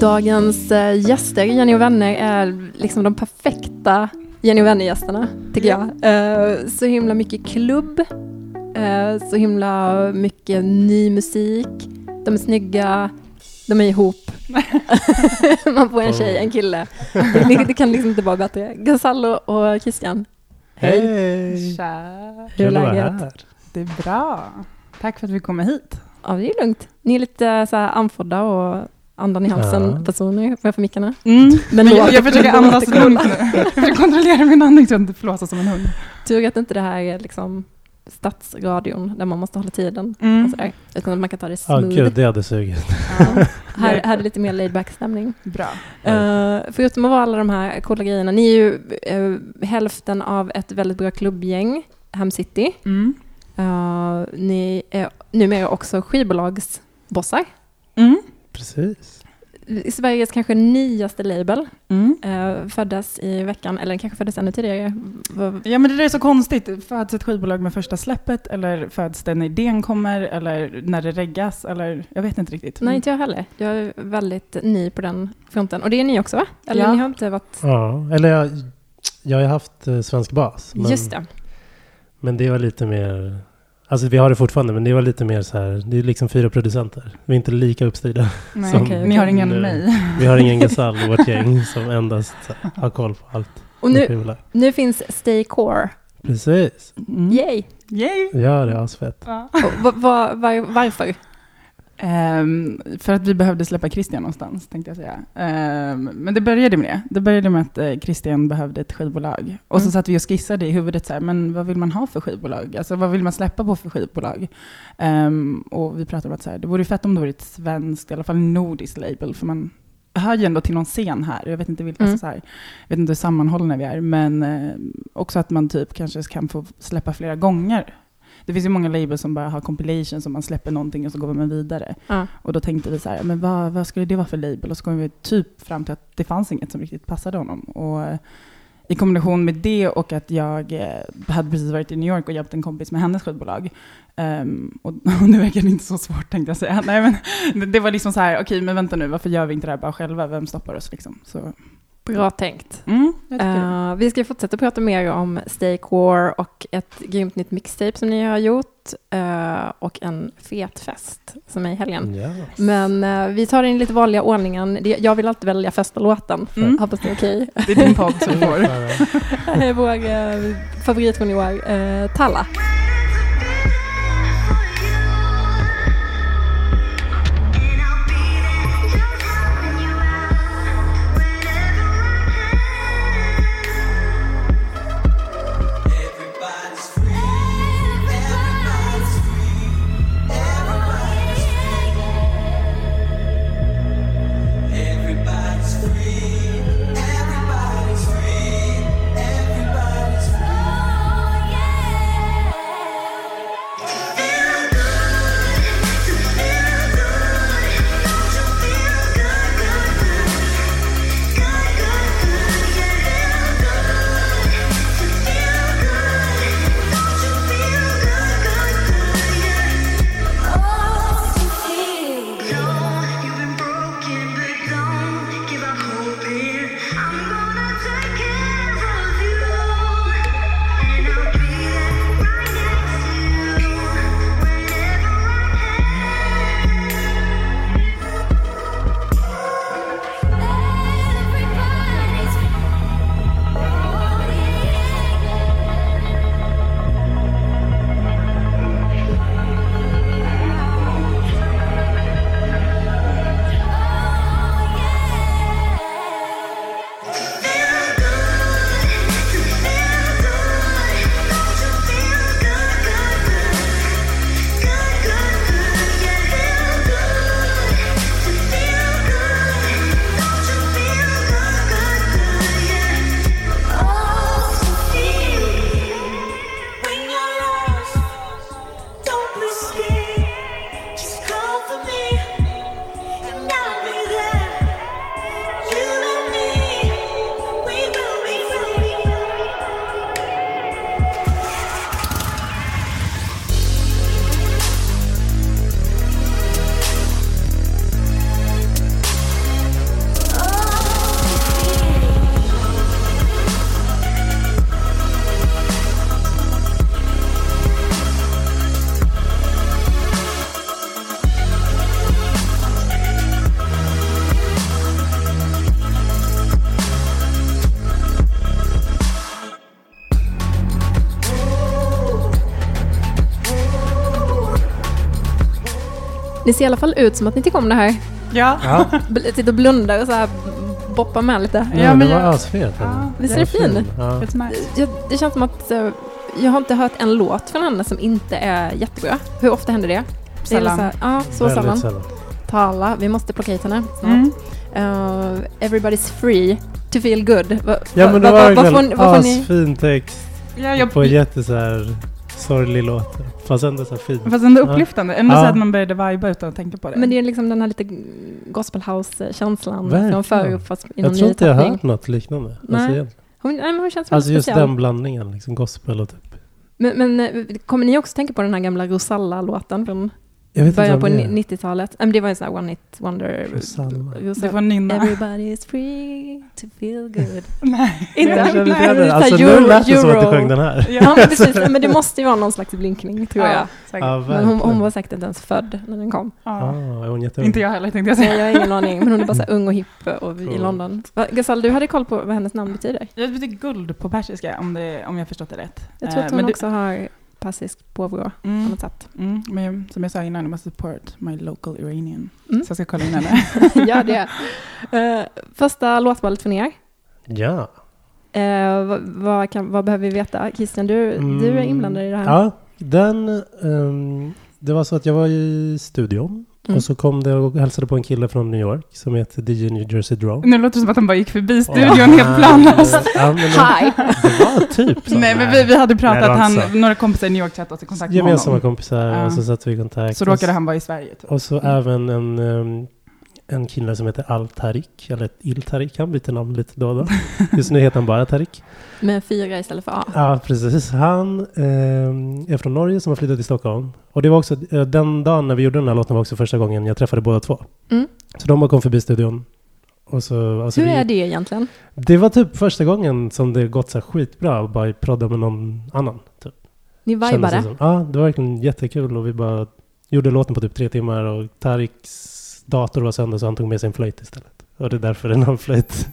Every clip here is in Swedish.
Dagens eh, gäster, Jenny och vänner, är liksom de perfekta Jenny och vänner-gästerna, tycker jag. Eh, så himla mycket klubb, eh, så himla mycket ny musik, de är snygga, de är ihop. Man får en tjej, en kille. Det, det kan liksom inte vara bättre. Gonzalo och Christian, hej. Hej! Tja! Hur är läget? Det är bra. Tack för att vi kommer hit. Ja, det är lugnt. Ni är lite så här andfådda och andan i halsen Ja. personer framför mickarna. Men Men jag, jag försöker andas lugnt nu. Jag försöker kontrollera min andning så jag inte flåsar som en hund. Tur att inte det här är liksom stadsradion där man måste hålla tiden. Mm. Och sådär. Utan att man kan ta det Ja, smooth. gud, det hade sugit. Ja. här, här är det lite mer laid back stämning. Bra. Uh, förutom att vara alla de här coola grejerna, ni är ju eh, hälften av ett väldigt bra klubbgäng, Ham City. Mm. Uh, ni är numera också skivbolagsbossar. Mm. Precis. Sveriges kanske nyaste label. Mm. Uh, föddes i veckan, eller kanske föddes ännu tidigare. Ja men det där är så konstigt. Föds ett skivbolag med första släppet eller föds den idén kommer eller när det reggas eller jag vet inte riktigt. Nej, inte jag heller. Jag är väldigt ny på den fronten. Och det är ni också va? Eller Ja. ni har inte varit... Ja, eller jag, jag har haft eh, svensk bas. Men, Just det. men det var lite mer... Alltså vi har det fortfarande, men det var lite mer så här. Det är liksom fyra producenter. Vi är inte lika uppstyrda. Nej, som okej, Ni har ingen nu. mig. Vi har ingen Gasall i vårt gäng som endast har koll på allt. Och nu, nu finns Stay Core. Precis. Mm. Yay! Yay! Ja, det är asfett. Ja. Och va, va, var, varför? Ehm, för att vi behövde släppa Christian någonstans, tänkte jag säga. Ehm, men det började med det. Det började med att eh, Christian behövde ett skivbolag. Och så Mm. satt vi och skissade i huvudet, så här, men vad vill man ha för skivbolag? Alltså vad vill man släppa på för skivbolag? Ehm, och vi pratade om att så här, det vore fett om det vore ett svenskt, i alla fall nordiskt label, för man hör ju ändå till någon scen här. Jag vet inte, vilka, Mm. så här, jag vet inte hur sammanhållna vi är, men eh, också att man typ kanske kan få släppa flera gånger. Det finns ju många labels som bara har compilations, som man släpper någonting och så går man vidare. Ja. Och då tänkte vi så här, men vad, vad skulle det vara för label? Och så kom vi typ fram till att det fanns inget som riktigt passade honom. Och eh, i kombination med det och att jag eh, hade precis varit i New York och hjälpt en kompis med hennes skivbolag. Ehm, och, och det verkade inte så svårt tänkte jag säga. Nej, men det, var liksom så här, okej men vänta nu, varför gör vi inte det här bara själva? Vem stoppar oss liksom? Så, Bra tänkt. mm. Uh, vi ska fortsätta prata mer om Stay Core och ett grymt nytt mixtape som ni har gjort uh, och en fet fest som är i helgen. Ja. Men uh, vi tar det i lite vanliga ordningen. Det, jag vill alltid välja första låten. Mm. Hoppas det är okej. Det är din podd du får. Det är vår uh, favorit från i år, uh, Talla. Ni ser i alla fall ut som att ni tycker om det här. Ja. Ja, Sitter och blundar och så här boppar med lite. Ja, ja men det var jag- asfet. Ja, Visst är det var fin? Ja. Jag, det känns som att eh, jag har inte hört en låt från henne som inte är jättebra. Hur ofta händer det? Det Sällan. Så här, ja, så Väldigt sällan. sällan. Tala, vi måste plocka hit henne snart. Mm. Uh, everybody's free to feel good. Va, Ja va- men det va- var vad får ni- asfin text Ja, jag, på en jätte så här sorglig låt. Fast ändå så här fin. fast ändå upplyftande. Ändå Ja. så att man började viba utan att tänka på det. Men det är liksom den här lite gospel house-känslan Verkligen. från förut fast Jag tror inte jag har hört något liknande. Nej. Alltså. Hon, nej, men hon känns väldigt alltså just speciell. den blandningen, liksom gospel och typ. Men, men eh, kommer ni också tänka på den här gamla Rosalla-låten från Jag vet början inte på vad det är. ni- 90-talet? Ja, men Det var en sån här one hit wonder. Det var nynna. Everybody is free to feel good. Nej. Inte? Jag känner inte Alltså nu lät det som att du sjöng den här. Ja, men precis. Men det måste ju vara någon slags blinkning, tror jag. Ja, Men hon, hon var säkert inte ens född när den kom. Ja. Ah, är hon jätteung? Inte jag heller tänkte jag säga. jag har ingen aning, men hon är bara så här ung och hipp och i Cool. London. Va, Gasal, du hade koll på vad hennes namn betyder? Det betyder guld på persiska om, det, om jag förstått det rätt. Jag tror Eh, att hon men också har persiskt påbrå på Mm, något sätt. mm, men som jag sa innan, jag måste support my local Iranian. Mm. Så jag ska kolla in henne. Gör det. Eh, första låtvalet för er. Ja. Uh, vad, vad, kan, vad behöver vi veta? Christian, du, du är Mm, inblandad i det här. Ja, den... ehm, det var så att jag var i studion. Mm. Och så kom det och hälsade på en kille från New York som heter DJ New Jersey Drone. nu låter det som att han bara gick förbi studion helt planlöst. Ja, Hi! det var typ så. Nej, men vi, vi hade pratat, Nej, han, så. några kompisar i New York satte oss i kontakt med Gemensamma honom. kompisar Ja. och så satte vi i kontakt. Så råkade han vara i Sverige. Typ. Och så även en, ehm, en kille som heter Al Tarik, eller Il Tarik, han byter namn lite då och då. Just nu heter han bara Tarik. Med fyra istället för A. Ja, precis. Han ehm, är från Norge som har flyttat till Stockholm. Och det var också, eh, den dagen när vi gjorde den här låten var också första gången jag träffade båda två. Mm. Så de bara kom förbi studion. Och så, alltså Hur vi, är det egentligen? Det var typ första gången som det gått så här skitbra att bara prodda med någon annan. Typ. Ni vibade? Ja, det var verkligen jättekul och vi bara gjorde låten på typ tre timmar och Tariks dator var sönder så han tog med sig en flöjt istället. Och det är därför den har flöjt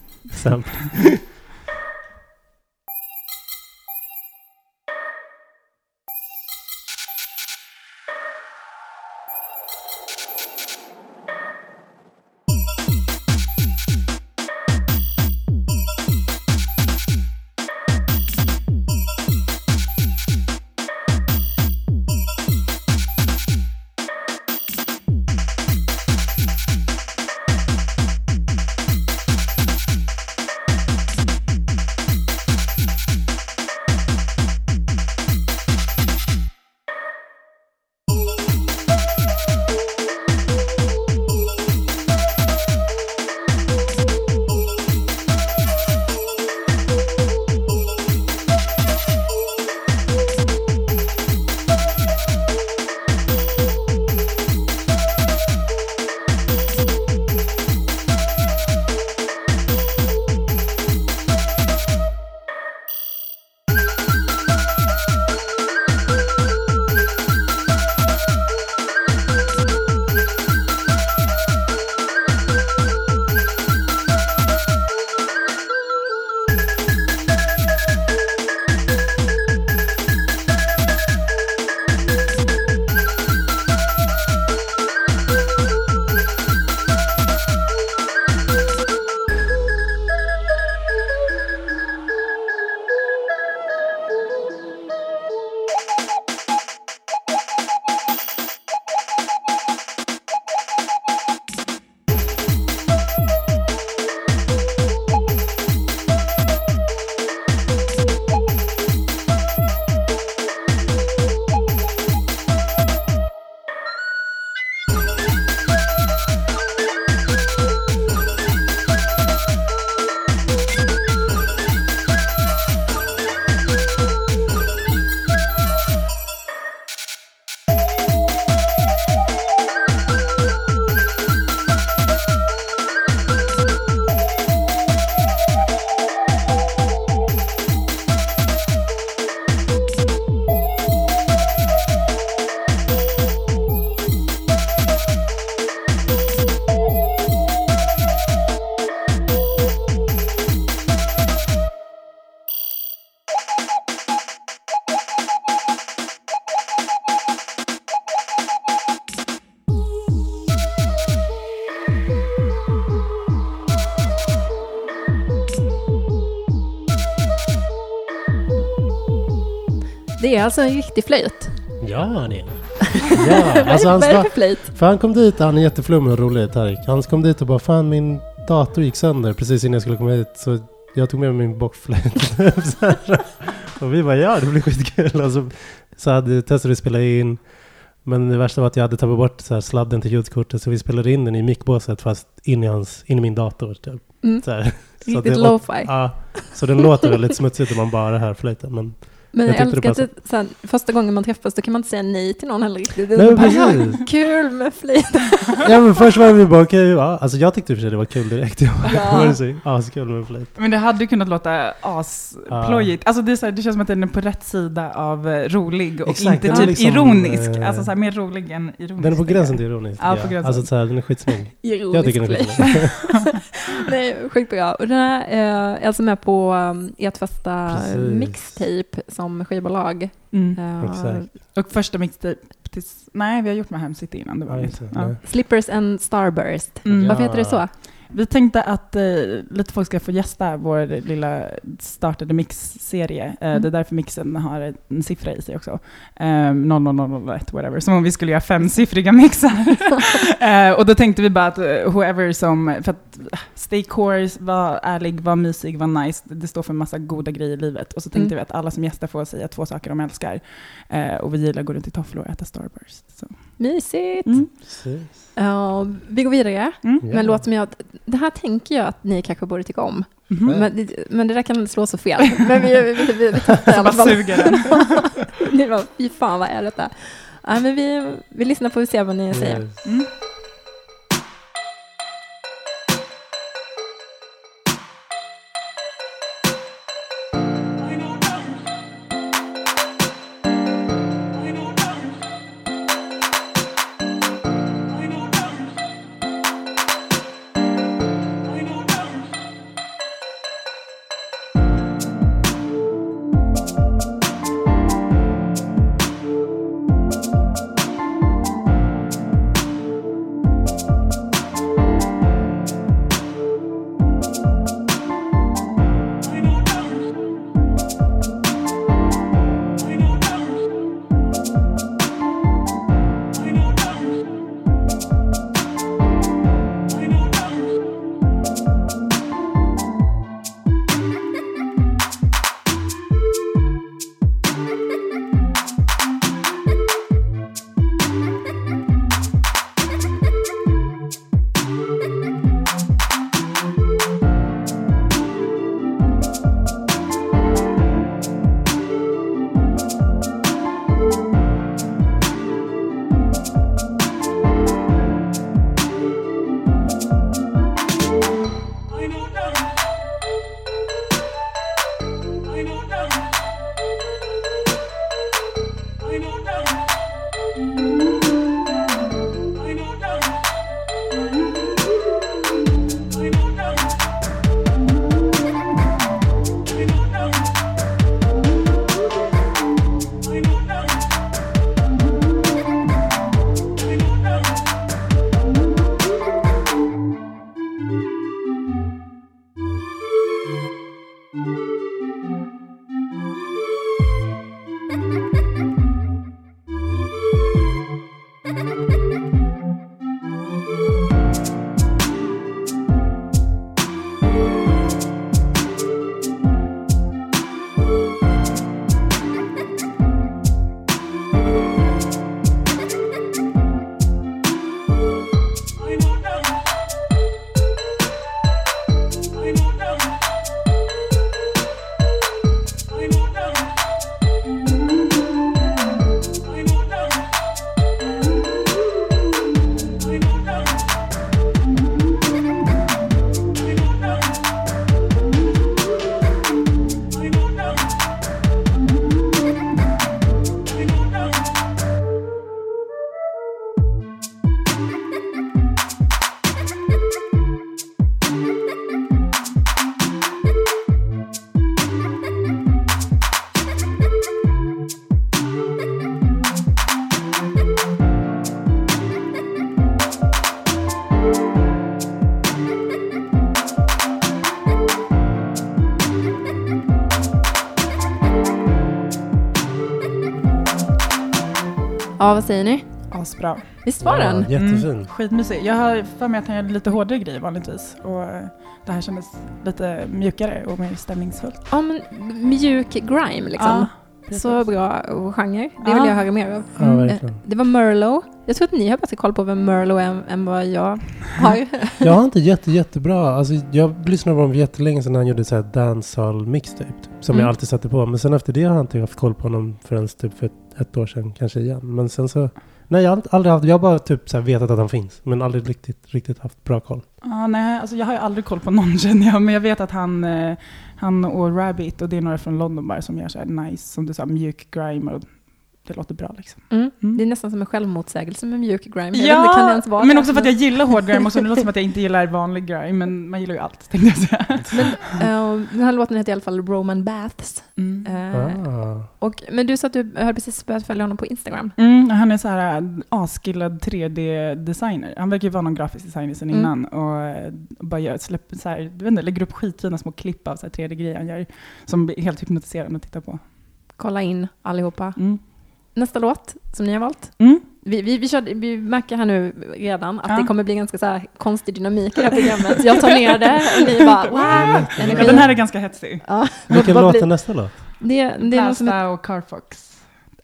Det är alltså en riktig flöjt. Ja, det är. Ja, alltså Vad är det för flöjt? för han kom dit, han är jätteflummig och rolig, Tarik. Han kom dit och bara fan min dator gick sönder precis innan jag skulle komma hit. Så jag tog med mig min bockflöjt. Och vi bara ja, det blir skitkul. Och så, hade, testade vi att spela in. Men det värsta var att jag hade tappat bort så här sladden till ljudkortet så vi spelade in den i mickbåset fast in i, hans, in i min dator. Typ. Mm. Så, här. Riktigt lo-fi. Ja, så den låter väldigt smutsigt om man bara hör flöjten. Men Men Jag jag, älskar att det, så här, första gången man träffas då kan man inte säga nej till någon heller riktigt. Det är Nej, bara, ja, precis. kul med flöjt. Ja men först var vi bara okej, ja. Alltså jag tyckte i och för sig det var kul direkt. Jag Ja. askul med flöjt. Men det hade kunnat låta asplojigt. Alltså det, är så här, det känns som att den är på rätt sida av eh, rolig och Exakt, inte typ liksom, ironisk. eh, Alltså så här, mer rolig än ironisk. Den är på gränsen till ironisk. Ja, tycker på gränsen. Alltså så här, den är skitsnygg. Ironisk Jag tycker den är skitsnygg. Nej, sjukt bra. Och den här eh, är alltså med på um, ert första Precis. mixtape som skivbolag. Mm. Exakt. Och första mixtape tills... Nej, vi har gjort med Hem City innan. Det var Ja, det. Ja. Slippers and Starburst. Mm. Ja. Varför heter det så? Vi tänkte att eh, lite folk ska få gästa vår lilla startade mix-serie. Eh, Mm. Det är därför mixen har en siffra i sig också. Eh, 00001, whatever. Som om vi skulle göra femsiffriga mixar. eh, och då tänkte vi bara att eh, whoever som, för att eh, stay course, var ärlig, var mysig, var nice. Det, står för en massa goda grejer i livet. Och så tänkte Mm. vi att alla som gästar får säga två saker de älskar. Eh, och vi gillar att gå runt i tofflor och äta Starburst. Så. Mysigt. Mm. Ja, vi går vidare Mm. Med en låt som jag... Det här tänker jag att ni kanske borde tycka om. Mhm. Men, det- men det där kan slå så fel. Men vi, vi, vi, vi, vi testar i alla fall. suger den. Ni bara, fy fan vad är detta? Ja, men vi, vi lyssnar får vi se vad ni säger. Säger ni? Asbra. Visst var den? Ja, jättefin. Skitmysig. Jag har för mig att han gör lite hårdare grejer vanligtvis. Och eh, det här kändes lite mjukare och mer stämningsfullt. Ja, men mjuk grime liksom. precis. Så bra genre. Det vill Ja. jag höra mer av. Ja, Eh, verkligen. Det var Merlo. Jag tror att ni har bättre koll på vem Merlo är än, vad jag har. Jag har inte jätte, jättebra, alltså jag lyssnade på honom jättelänge sedan han gjorde så här dancehall mixtape. typ, Som Mm. jag alltid satte på. Men sen efter det har jag inte haft koll på honom förrän typ för ett, år sedan kanske igen. Men sen så, nej jag har aldrig haft, jag har bara typ så här vetat att han finns. Men aldrig riktigt, riktigt haft bra koll. Ah, nej, alltså jag har ju aldrig koll på någon känner jag, men jag vet att han, eh, han och Rabbit och det är några från London bara som gör så här nice, som du sa, mjuk grime och det låter bra liksom. Mm. Mm. Det är nästan som en självmotsägelse med mjuk grime. Jag vet kan det ens vara men också för att jag gillar hård grime också. Det låter som att jag inte gillar vanlig grime, men man gillar ju allt tänkte jag säga. Men, eh, den här låten heter i alla fall Roman Baths. Mm. Eh, Ah. och, men du sa att du har precis börjat följa honom på Instagram. Mm, han är så här äh, asskillad 3D-designer. Han verkar ju vara någon grafisk designer sedan Mm. innan och bara gör, släpper så här, du vet inte, lägger upp skitfina små klipp av så här 3D-grejer han gör som blir helt hypnotiserande att titta på. Kolla in allihopa. Mm. Nästa låt som ni har valt. Mm. Vi, vi, vi, körde, vi märker här nu redan att Ja. det kommer bli ganska så här konstig dynamik i det här programmet. Jag tar ner det och ni bara wow! Ja, den här är ganska hetsig. Ja, Vilken vad låt är nästa låt? Det, det är någon som och Carfox.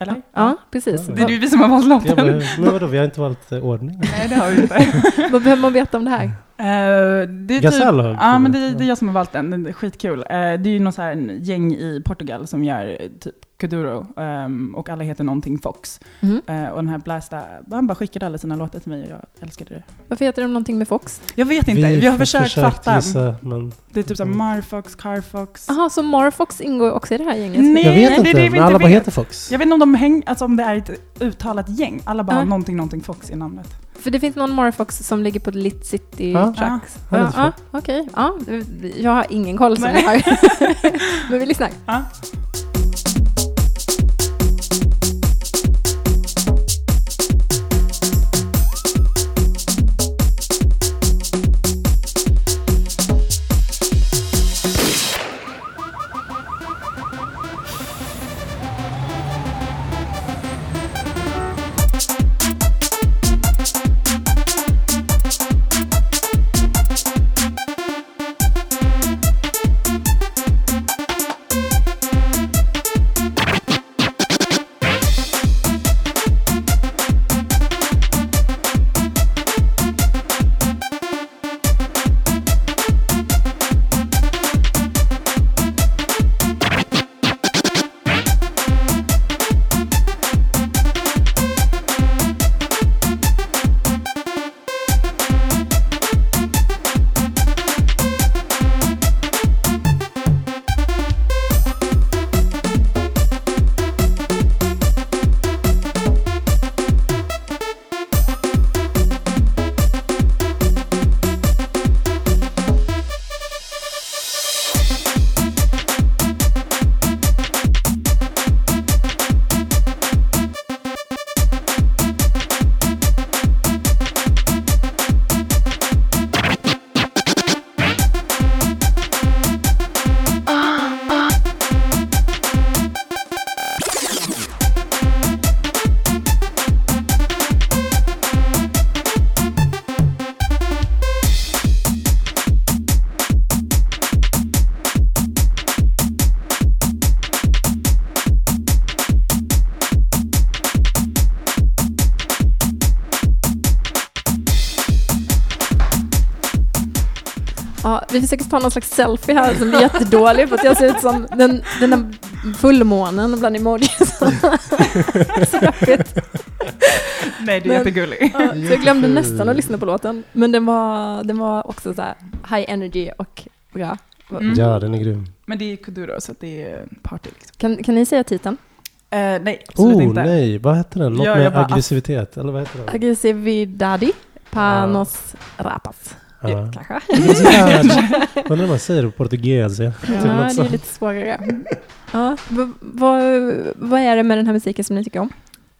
Eller? Ja, precis. Ja. Det är ju vi som har valt låten. bara, men vadå, vi har inte valt eh, ordning? Nej, det har vi inte. Vad behöver man veta om det här? Det är Gasell typ, har Ja, men det, det är jag som har valt den. Den är skitkul. Eh, det är ju någon så här gäng i Portugal som gör eh, typ Kuduro ehm, och alla heter någonting Fox. Mhm. Eh, och den här Blasta, han bara skickade alla sina låtar till mig och jag älskade det. Varför heter de någonting med Fox? Jag vet inte, vi, har försökt, fatta. gissa, men Det är typ såhär Marfox, Carfox. Jaha, så Marfox ingår också i det här gänget? Nej. jag vet det är inte. det vi inte alla bara vet. heter Fox. Jag vet inte om de häng, alltså om det är ett uttalat gäng. Alla bara har någonting, någonting Fox i namnet. För det finns någon Marfox som ligger på Lit City Ja. Tracks. Ja, heter ja, okej. Ja, jag har ingen koll som jag har. Men vi lyssnar. Ja. Vi försöker ta någon slags selfie här som blir jättedålig för att jag ser ut som den, den där fullmånen bland emojis. Så. Nej, det är jättegullig. Ja, så jag glömde nästan att lyssna på låten. Men den var, den var också så här high energy och bra. Mm. Ja, den är grym. Men det är Kuduro, så att det är party. Liksom. Kan, kan ni säga titeln? Eh, nej, absolut Oh inte. nej, vad hette den? Något Ja, med aggressivitet, eller vad heter den? Aggressividadi Panos Rapas. Ja. Kanske? Aggressividad. Undrar om man säger på portugis. Ja. Ja, Typ det är lite svårare. Ja, vad, vad är det med den här musiken som ni tycker om?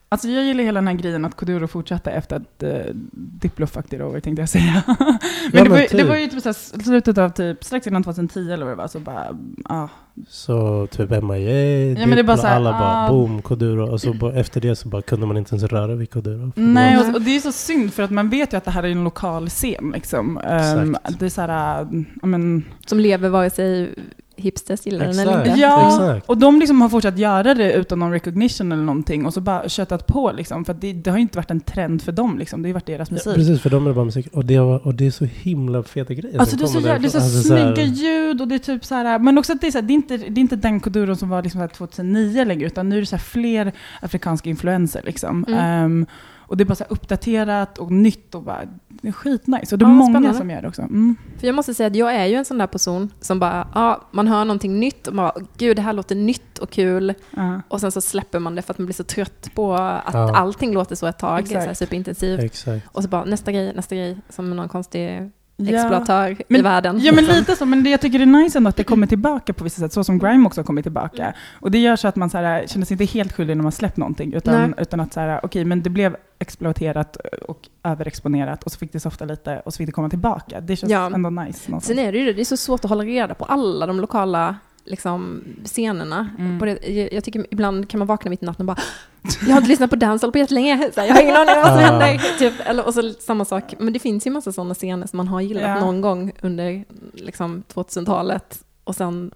Alltså jag gillar hela den här grejen att Koduro fortsatte efter att uh, Diplo fucked it over, tänkte jag säga. men, men det, var, ju- typ. det var ju typ så här, slutet av typ, strax innan 2010 eller vad det var, så bara, ah. Så typ MIA, Ja, men det är bara här, alla bara ah. boom, Koduro. Och så bara, efter det så bara kunde man inte ens röra vid Koduro. Nej, och, och det är så synd för att man vet ju att det här är en lokal scen. Liksom. Um, det är så här, äh, ja, men, Som lever vare sig hipsters gillar den eller Exakt. inte. Ja, Exakt. och de liksom har fortsatt göra det utan någon recognition eller någonting och så bara köttat på liksom. För det, det har ju inte varit en trend för dem liksom. Det har ju varit deras Ja, musik. precis, för de är det bara musik. Och det, var, och det är så himla feta grejer Alltså det är så, jävla, det är så. Alltså, så här- snygga ljud och det är typ så här, men också att det är, så här, det är, inte, det är inte den koduron som var liksom så här 2009 längre, utan nu är det så här fler afrikanska influenser liksom. Mm. Ehm, och det är bara så uppdaterat och nytt och bara, det är skitnice. Och det är Ja, många spännande. som gör det också. Mm. För jag måste säga att jag är ju en sån där person som bara, ja, man hör någonting nytt och man bara, gud det här låter nytt och kul. Ja. Och sen så släpper man det för att man blir så trött på att Ja. allting låter så ett tag, Exakt. så här superintensivt. Exakt. Och så bara nästa grej, nästa grej, som någon konstig Ja. exploatör i Men- världen. Ja men lite så, men det, jag tycker det är nice ändå att det kommer tillbaka på vissa sätt, så som Grime också har kommit tillbaka. Och det gör så att man så här, känner sig inte helt skyldig när man släppt någonting, utan, Nej. utan att så här, okej, men det blev exploaterat och överexponerat och så fick det softa lite och så fick det komma tillbaka. Det känns Ja. ändå nice. någonstans. Sen är det ju det, det är så svårt att hålla reda på alla de lokala liksom, scenerna. Mm. På det, jag, jag tycker ibland kan man vakna mitt i natten och bara jag har inte lyssnat på dancehall på jättelänge, så jag har ingen aning om vad som händer. Typ, eller, och så samma sak, men det finns ju massa sådana scener som man har gillat Ja. någon gång under liksom, 2000-talet och sen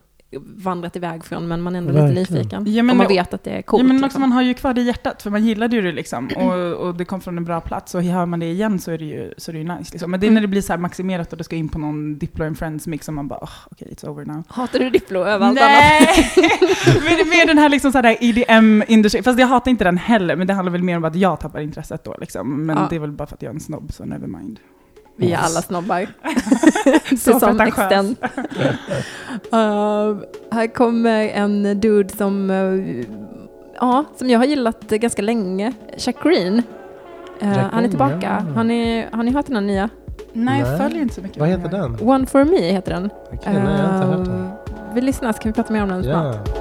vandrat iväg från, men man är ändå lite Verkligen. nyfiken. Ja, men och man det- vet att det är coolt. ja, men också liksom. man har ju kvar det i hjärtat, för man gillade ju det liksom. Och, och det kom från en bra plats. Och hör man det igen så är det ju, så är det ju nice. Liksom. Men det är när det blir så här maximerat och det ska in på någon Diplo and Friends mix som man bara, oh, okej, it's over now. Hatar du Diplo över allt annat? Nej! men det är mer den här liksom sådär EDM-industrin. Fast jag hatar inte den heller, men det handlar väl mer om att jag tappar intresset då. Liksom. Men Ja. det är väl bara för att jag är en snobb, så never mind. Vi är alla snobbar. Så pretentiös. extent. Uh, här kommer en dude som, uh, ja, som jag har gillat ganska länge. Jack Green. Uh, Jack han är tillbaka. ja. Har, ni, har ni hört den här nya? Nej, jag följer inte så mycket. Vad heter den? One for me heter den. Okej, nej, jag har inte hört den. Vi lyssnar så kan vi prata mer om den snart.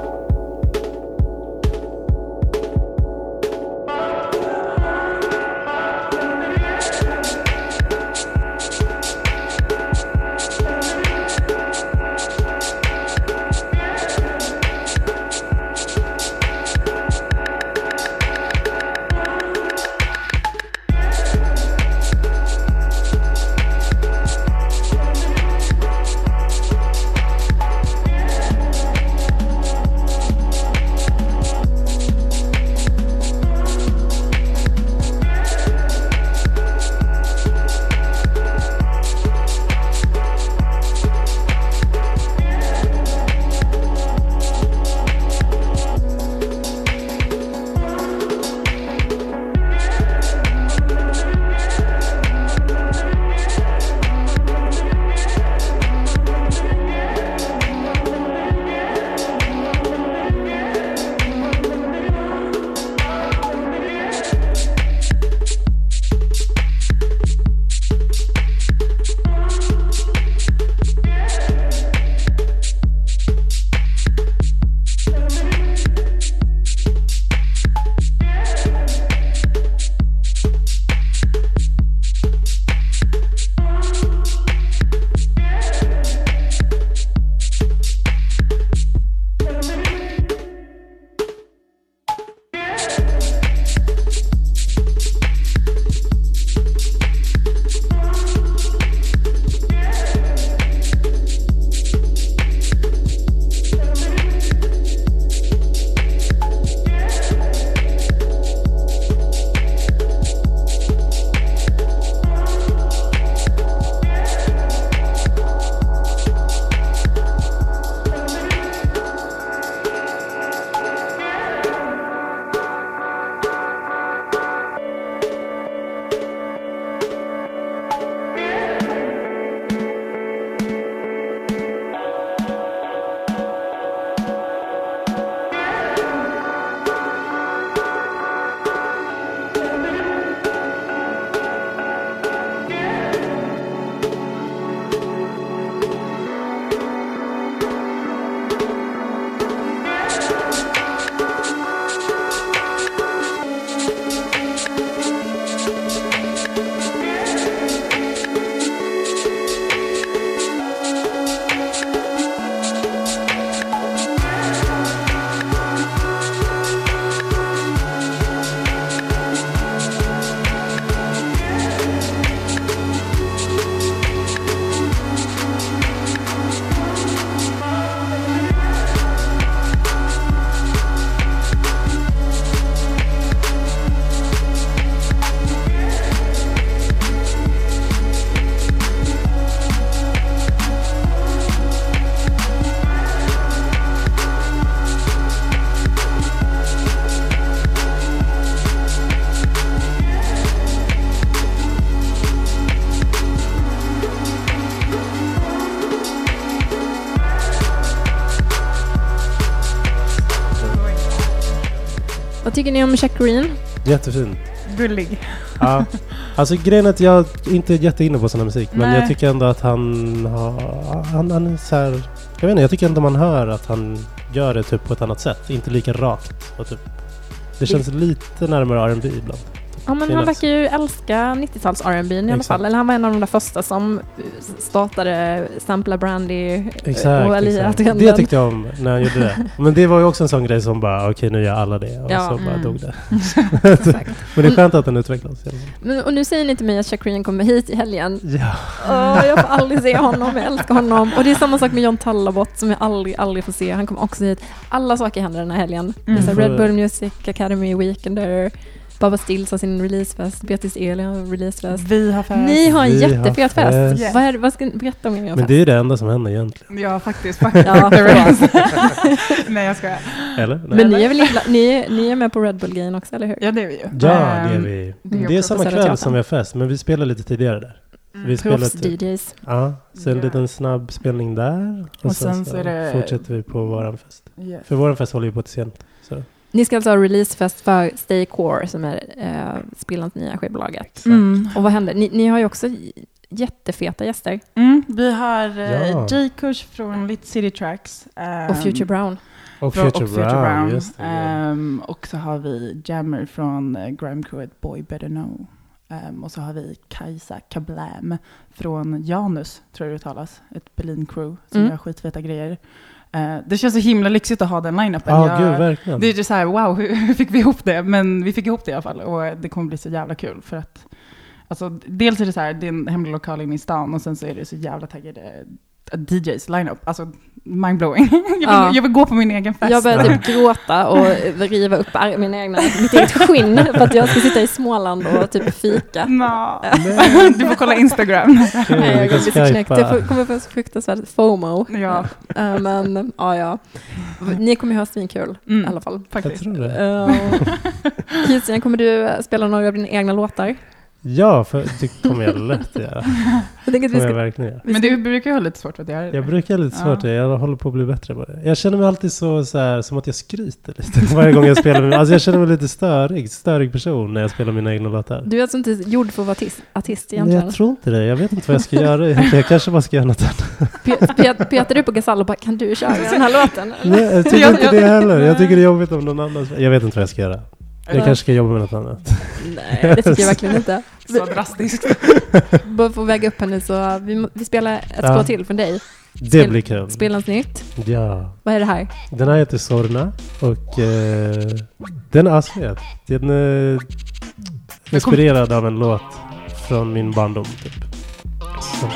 Tycker ni om Chuck Green? Jättefin. Gullig. Ja. Alltså grejen är att jag inte är jätteinne på sån här musik. Men Nej. jag tycker ändå att han har... Han, han är så här, Jag vet inte, jag tycker ändå man hör att han gör det typ på ett annat sätt. Inte lika rakt. Och typ, det känns lite närmare R&B ibland. Ja, men han verkar ju älska 90-tals R&B i alla Exakt. fall. Eller han var en av de där första som startade Sampla Brandy Exakt, och exakt. Alia-trenden. Det tyckte jag om när han gjorde det. Men det var ju också en sån grej som bara, okej nu gör alla det. Och Ja, så bara mm. dog det. Men det är skönt att den utvecklas. Men, och nu säger ni till mig att Green kommer hit i helgen. Ja. Åh, jag får aldrig se honom, jag älskar honom. Och det är samma sak med John Talabot som jag aldrig, aldrig får se. Han kommer också hit. Alla saker händer den här helgen. Mm. Red Bull Music Academy Weekender, Baba Stills har sin releasefest, Beatrice Eli har releasefest. Vi har fest. Ni har en Vi jättefet fest. fest. Yes. Vad, är, vad ska ni berätta om er Men fest? det är ju det enda som händer egentligen. Ja, faktiskt. faktiskt. Ja. Nej, jag skojar. Eller? Nej. Men ni är väl inbla- ni, är- ni är med på Red Bull-grejen också, eller hur? Ja, det är vi ju. Ja, det är Ehm, vi. det är Det är samma kväll Teatern. som vi har fest, men vi spelar lite tidigare där. Vi spelar typ, Proffs-DJs. ja, så en liten snabb spelning där. Och, Och sen, sen så, så är det- fortsätter vi på våran fest. Yes. För våran fest håller ju på till sent. Ni ska alltså ha releasefest för Stay Core som är eh, Spillans nya skivbolaget. Mm. Och vad händer? Ni, ni har ju också jättefeta gäster. Mm, vi har eh, Ja. J. Kush från Lit City Tracks. ehm, Och Future Brown. Och från- Future, Brown, just det. Ehm, och så har vi Jammer från uh, Grime Crewet Boy Better Know. Ehm, och så har vi Kajsa Kablam från Janus, tror jag det uttalas. Ett Berlin-crew som Mm. gör skitfeta grejer. Eh, det känns så himla lyxigt att ha den line-upen. Ja, Jag- gud verkligen. det är ju så här, wow, hur, hur fick vi ihop det? Men vi fick ihop det i alla fall. Och det kommer bli så jävla kul. För att, alltså, dels är det så här, det är en hemlig lokal inne i stan. Och sen så är det så jävla taggade DJs line-up. Alltså, mindblowing. jag, vill, Ja. jag vill gå på min egen fest. Jag började typ gråta och riva upp mina egna, mitt eget skinn för att jag ska sitta i Småland och typ fika. Du får kolla Instagram. Kul, Nej, jag kommer bli så knäckt. Jag kommer få så fruktansvärt FOMO. ja, Eh, men ja, ja. Ni kommer ju ha svinkul Mm. i alla fall. Jag faktiskt. tror det. Uh, Christian, kommer du spela några av dina egna låtar? Ja, för det kommer jag lätt göra. Jag tänker att vi kommer jag ska... verkligen göra. Men du brukar ju ha lite svårt att göra det. Jag brukar ha lite svårt Ja. det. Jag håller på att bli bättre på det. Jag känner mig alltid så, så här, som att jag skryter lite varje gång jag spelar. Alltså jag känner mig lite störig, störig person när jag spelar mina egna låtar. Du är alltså inte gjord för att vara artist, artist egentligen? jag tror inte det. Jag vet inte vad jag ska göra. Jag kanske bara ska göra något annat. Pe- pe- Petar du på Gasall och bara, kan du köra den här låten? Nej, jag tycker inte jag- det heller. Jag tycker det är jobbigt om någon annan... Jag vet inte vad jag ska göra. Jag kanske ska jobba med något annat. Nej, det tycker jag verkligen inte. Så drastiskt. Bara för att väga upp henne så, vi, vi spelar ett Ja. spår till från dig. Det Spel- blir kul. Spelans nytt. Ja. Vad är det här? Den här heter Sorna och eh, den är asfet. Den är inspirerad av en låt från min barndom typ. Så,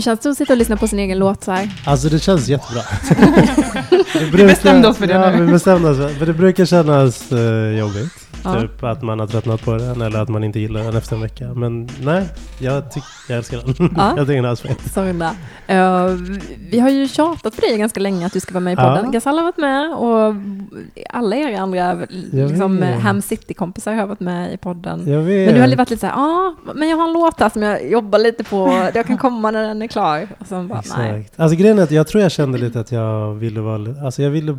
Hur känns det att sitta och lyssna på sin egen låt så här? Alltså det känns jättebra. det Vi bestämde oss för det ja, nu. vi bestämde oss. för- För det brukar kännas eh, jobbigt. Ja. Typ att man har tröttnat på den eller att man inte gillar den efter en vecka. Men nej, jag, tycker jag älskar den. Ja. jag tycker den är asfet. Så himla. Eh, vi har ju tjatat på dig ganska länge att du ska vara med i podden. Ja. Gasall har varit med och alla er andra liksom. Ham City-kompisar har varit med i podden. Men du har varit lite så här, ja, men jag har en låt här som jag jobbar lite på, jag kan komma när den är klar. Och sen bara, nej. Exakt. Alltså grejen är att jag tror jag kände lite att jag ville vara, alltså jag ville,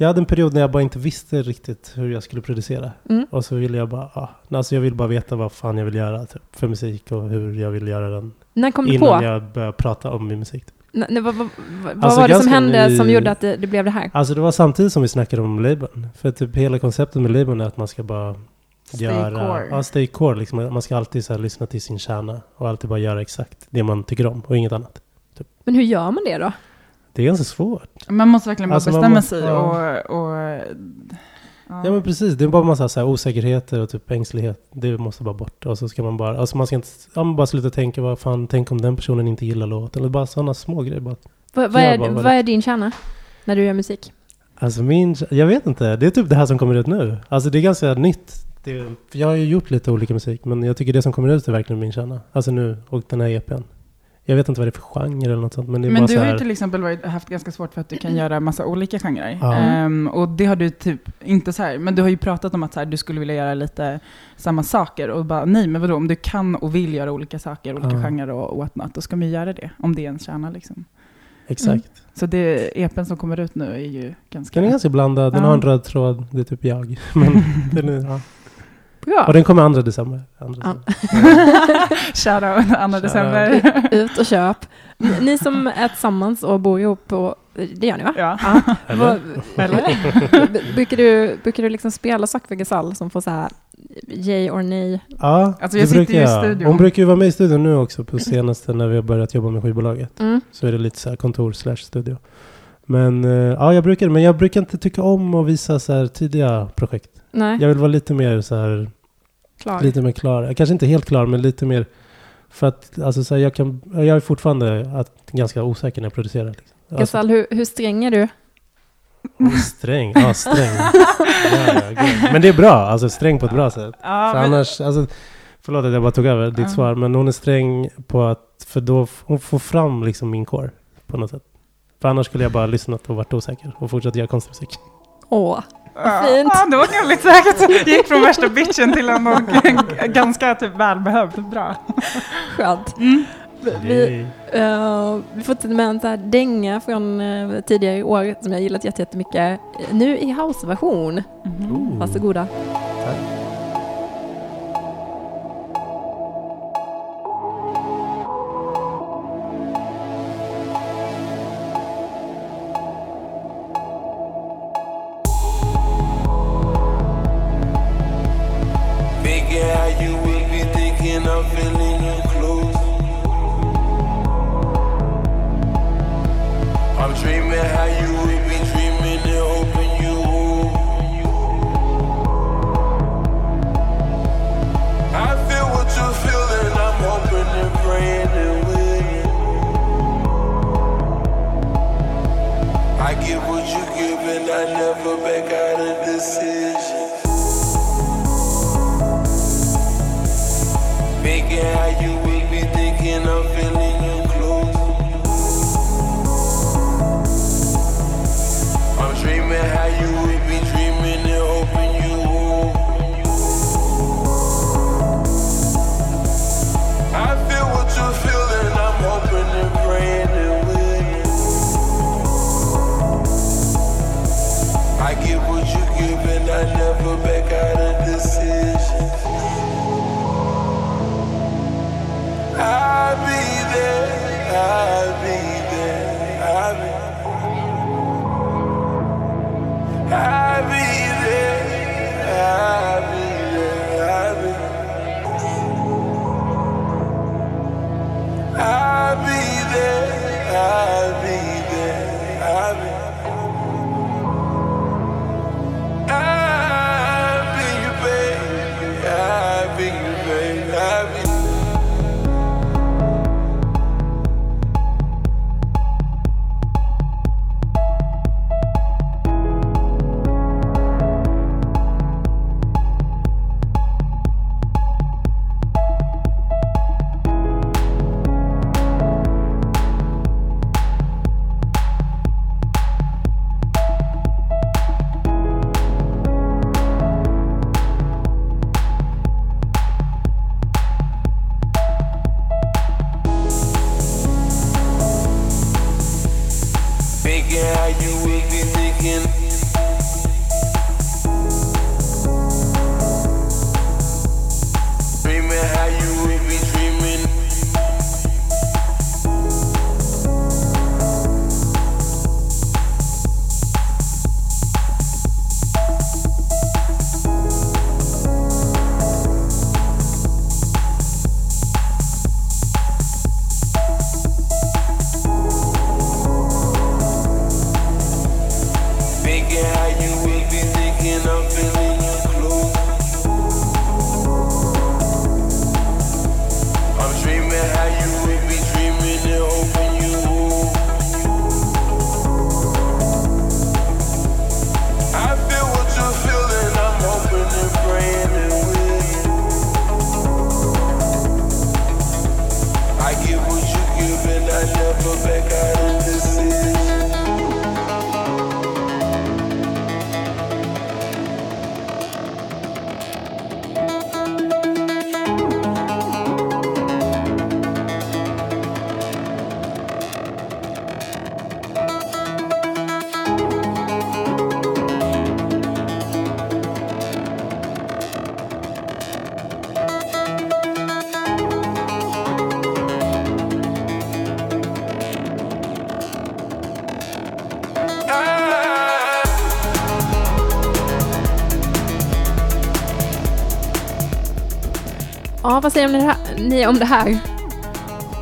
jag hade en period när jag bara inte visste riktigt hur jag skulle producera. Mm. Och så ville jag bara, ah, alltså jag vill bara veta vad fan jag vill göra typ, för musik och hur jag vill göra den. När kom du innan på? jag började prata om min musik. Nej, vad, vad, vad Alltså, var det som hände ny- som gjorde att det, det blev det här? Alltså det var samtidigt som vi snackade om labeln. För typ hela konceptet med labeln är att man ska bara Stay göra... core. Ja, stay core liksom. Man ska alltid så här, lyssna till sin kärna och alltid bara göra exakt det man tycker om och inget annat. Men hur gör man det då? Det är ganska svårt. Man måste verkligen bara Alltså, bestämma måste- sig ja. och... och ja. Ja men precis, det är bara massa så här osäkerheter och typ ängslighet. Det måste bara bort. Och så ska man bara, alltså man ska inte, ja, man bara sluta tänka vad fan, tänk om den personen inte gillar låten. Eller bara sådana små grejer bara. Vad, vad, är, bara vad är din kärna när du gör musik? Alltså min, jag vet inte, det är typ det här som kommer ut nu. Alltså det är ganska nytt. Det, jag har ju gjort lite olika musik, men jag tycker det som kommer ut är verkligen min kärna. Alltså nu, och den här EPn. Jag vet inte vad det är för genre eller något sånt, men det är Men bara du så har här, ju till exempel varit, haft ganska svårt för att du kan göra massa olika genrer. Ja. Ehm, och det har du typ, inte så här, men du har ju pratat om att så här, du skulle vilja göra lite samma saker. Och bara, nej men vadå, om du kan och vill göra olika saker, olika Ja. genrer och what not, då ska man ju göra det. Om det är en kärna liksom. Exakt. Så det EPn som kommer ut nu är ju ganska... Den är ganska blandad, den Ja. har en röd tråd, det är typ jag. Men den är, ja. Bra. Och den kommer 2 december. 2 Ja. december. Shoutout, 2 Shoutout. december. Ut och köp. Ni- som är tillsammans och bor ihop, och, det gör ni va? ja. Eller? Vad- Eller? Brukar du, brukar du liksom spela Gasall som får så här yay or nej? Ja, Alltså, jag det sitter brukar jag. Hon brukar ju vara med i studion nu också på senaste när vi har börjat jobba med skivbolaget. Mm. Så är det lite så här kontor slash studio. Men eh, ja, jag brukar men jag brukar inte tycka om att visa så här tidiga projekt. Nej, Jag vill vara lite mer så här, klar. lite mer klar. Kanske inte helt klar, men lite mer för att alltså så här, jag kan, jag är fortfarande att, ganska osäker när jag producerar. Liksom. Alltså, Gasall, hur, hur sträng är du? oh, sträng, ja sträng. ja, men det är bra, alltså sträng på ett bra sätt. Ja, För men- annars, alltså, förlåt att jag bara tog över ditt Ja. svar, men hon är sträng på att, för då hon får fram liksom min core på något sätt. För annars skulle jag bara lyssnat och varit osäker och fortsatt göra konstmusik. Åh, Ja, fint. Ja, det var gulligt säkert. Gick från värsta bitchen till en ganska typ välbehövd. Bra. skönt. Mm. Vi, eh, vi fortsätter med en så här dänga från eh, tidigare år som jag gillat jätte- jättemycket. Nu i house-version. Oh. Varsågoda. Tack. Thinking how you will be thinking I'm feeling you yeah. thinking how you would be thinking. Ja, vad säger ni, det här, ni om det här?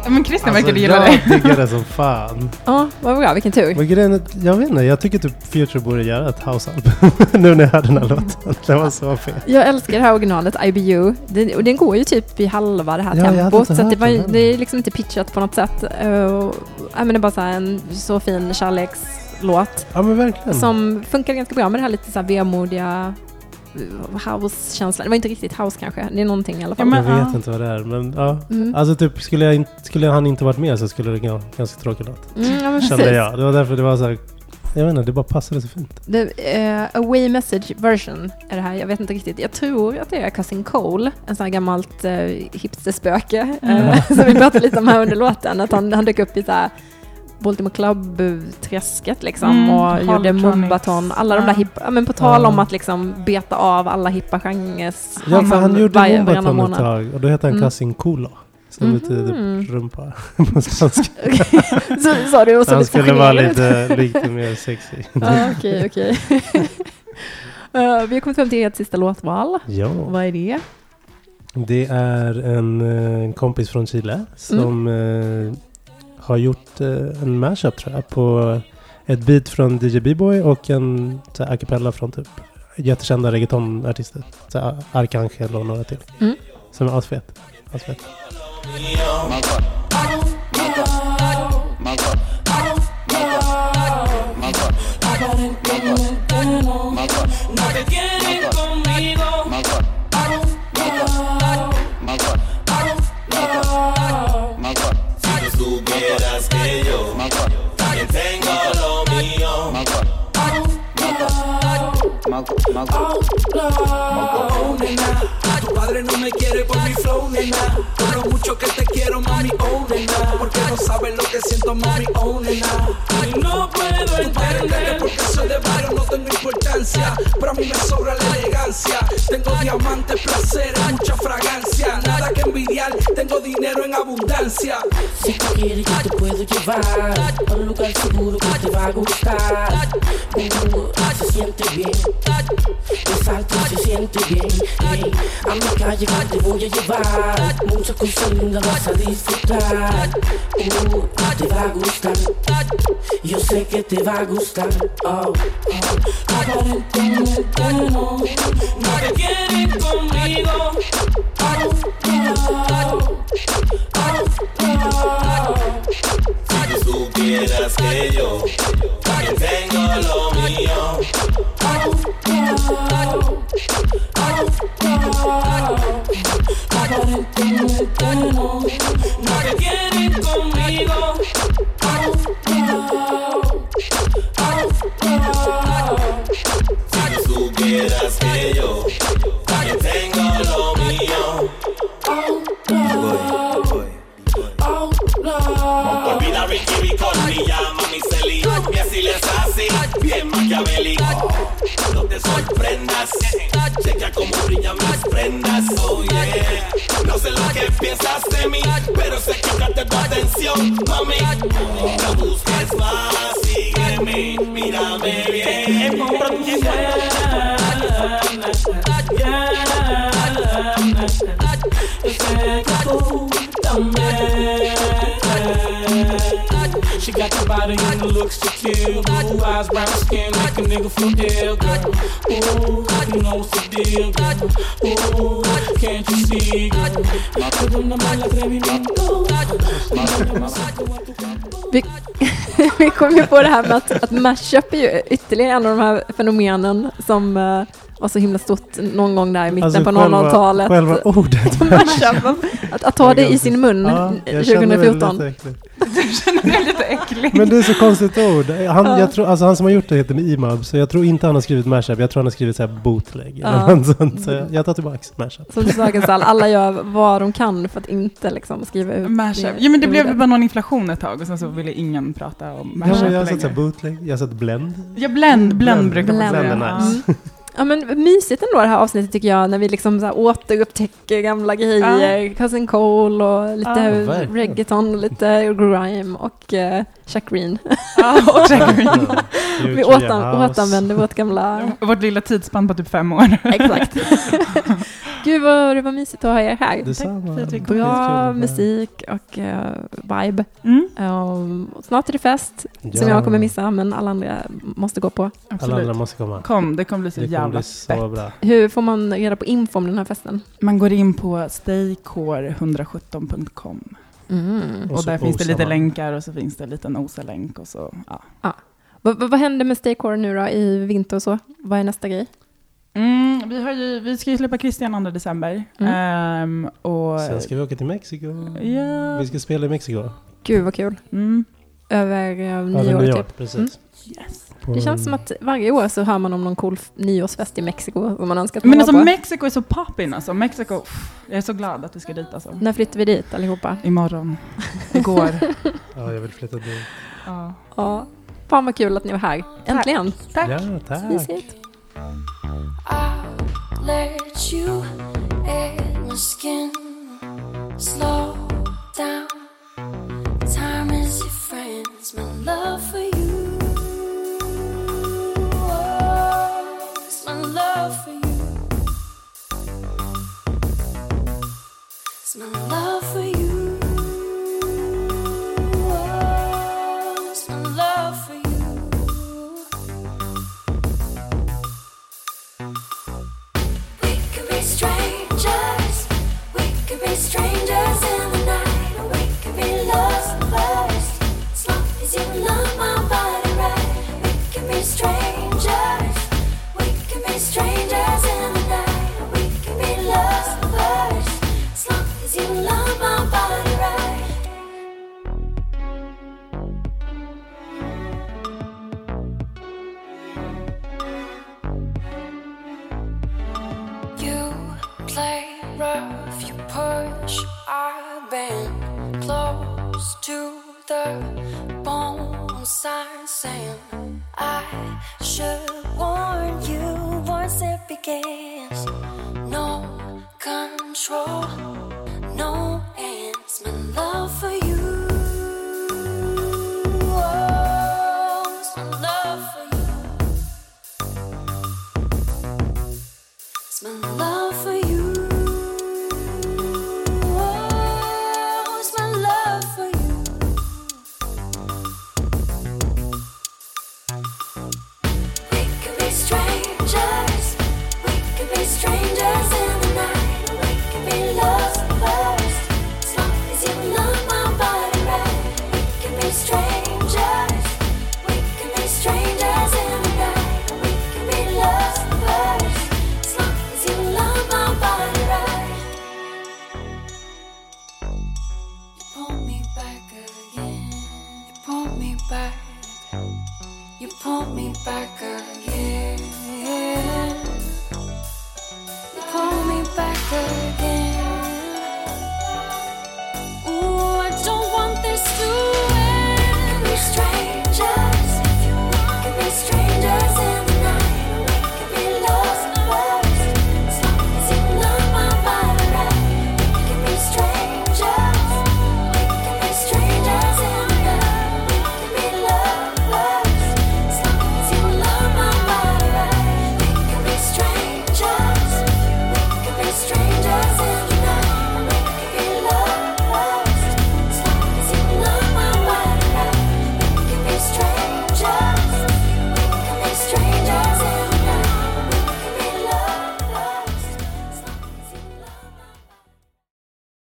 Ja, men Christian Alltså, verkade gilla jag det. diggar det som fan. Ja, vad bra, vilken tur. Men grejen är, jag vet inte, jag tycker typ Future borde göra ett house-album. nu när jag hörde den här låten. Den var så fet. Jag älskar det här originalet, IBU. Det, och den går ju typ i halva det här Ja, jag tempot. Så att det, var, ju- den det är liksom inte pitchat på något sätt. Uh, ja, men det är bara så här en så fin kärlekslåt. Ja men verkligen. Som funkar ganska bra med det här lite så här vemodiga eh, house-känslan. Det var inte riktigt house kanske. Det är någonting i alla fall. Ja, jag men- vet ja. inte vad det är men ja. Mm. Alltså typ skulle, jag skulle han inte varit med så skulle det vara ganska tråkig låt. Mm, ja, Kände jag. Det var därför det var så här, Jag vet inte, det bara passade så fint. The uh, Away Message version är det här. Jag vet inte riktigt. Jag tror att det är Cousin Cole, en sån här gammalt uh, hipsterspöke. Mm. Uh, som vi pratade lite om här under låten. Att han, han dök upp i så här Baltimore Club-träsket liksom Mm, och gjorde. Mumbaton. Alla de Ja. där hippa, ja, men på tal Ja. om att liksom beta av alla hippa genrer. Ja, för han gjorde varje- Mumbaton ett tag och då hette han Mm. Cousin Cola. Som Mhm. betyder rumpa på spanska. Så sa du och så Han lite skulle vara lite, lite mer sexy. Ja, Okej, okej. Eh, Vi har kommit fram till ert sista låtval. Ja, Vad är det? det är en, eh, en kompis från Chile som Mm. Har gjort eh, en mashup tror jag på ett beat från DJ B-boy och en så här, a cappella från typ jättekända reggaetonartister. Arcangel och några till. Mm. Som är asfet. asfet. No Oh, nena, tu padre no me quiere por flow, nena. Por lo mucho que te quiero, mami, oh, nena. Porque no sabes lo que siento, mami, oh, nena. Y no puedo entender que porque soy de barrio no tengo importancia. Pero a mí me sobra la elegancia. Tengo diamantes, placeres, mucha fragancia. Nada que envidiar, tengo dinero en abundancia. Si tú quieres yo te puedo llevar a un lugar seguro que te va a gustar. Uh, se siente bien, es alto y se siente bien. A mi calle te voy a llevar, muchas cosas lindas vas a disfrutar. Uh, te va a gustar, yo sé que te va a gustar. Oh, oh. Aparentemente no, No te quieren conmigo. Si tú supieras que yo también tengo lo mío. Ooh, you know. Ooh, can't you see. Vi, vi kom ju på det här med att, att mashup är ju ytterligare en av de här fenomenen som eh, var så himla stort någon gång där i mitten Alltså på själva- 00-talet. Själva ordet. Mashup, att, att ta det i sin mun Ja, jag känner 2014. lite äcklig. Men det är så konstigt ord. Han, Ja. jag tror, alltså han som har gjort det heter Imab, så jag tror inte han har skrivit mashup. Jag tror han har skrivit så här bootleg. Ja. Sånt. Så jag, jag tar tillbaks mashup. Som du Gonzalo, alla gör vad de kan för att inte liksom skriva ut Mashup. Ja men det blev bara någon inflation ett tag och sen så ville ingen prata om Ja, mashup men jag har sett så längre. här bootleg, jag har sett blend. Ja, blend, blend Blend. brukar man säga. Blend är nice. Ja. Ja men mysigt ändå det här avsnittet tycker jag när vi liksom så här återupptäcker gamla grejer. Cousin Cole och lite Ja, reggaeton, lite grime och uh, Chuck Green. Ja, och Jack Green. vi åter, återanvänder vårt gamla... Vårt lilla tidsspann på typ fem år. Exakt. Gud vad det var mysigt att ha er här. Detsamma. kom. Bra musik och eh, vibe. Mm, Um, snart är det fest som Ja. jag kommer missa men alla andra måste gå på. Alla absolut. andra måste komma. Kom, det kommer bli så Det jävla bli så bra. Hur får man reda på info om den här festen? Man går in på staycore117.com Mm. och, Och där finns det lite man. länkar och så finns det en liten OSA-länk och så, ja. Vad, vad, vad händer med Staycore nu då i vinter och så? Vad är nästa grej? Mm, vi, har ju, vi ska ju släppa Christian 2 december. Mm. Ehm, och, Sen ska vi åka till Mexiko. Ja. Vi ska spela i Mexiko. Gud vad kul. Mm, Över uh, Över nio år nyår, typ. Precis. Mm. yes. Det känns som att varje år så hör man om någon cool nyårsfest i Mexiko som man önskar att Men man alltså var på. Mexiko är så poppin alltså. Mexiko, pff, jag är så glad att vi ska dit alltså. När flyttar vi dit allihopa? Imorgon, igår. Ja, jag vill flytta dit. ja. Ja. Fan vad kul att ni var här. Äntligen. Tack. Ja, tack. Mysigt. I'll let you in my skin.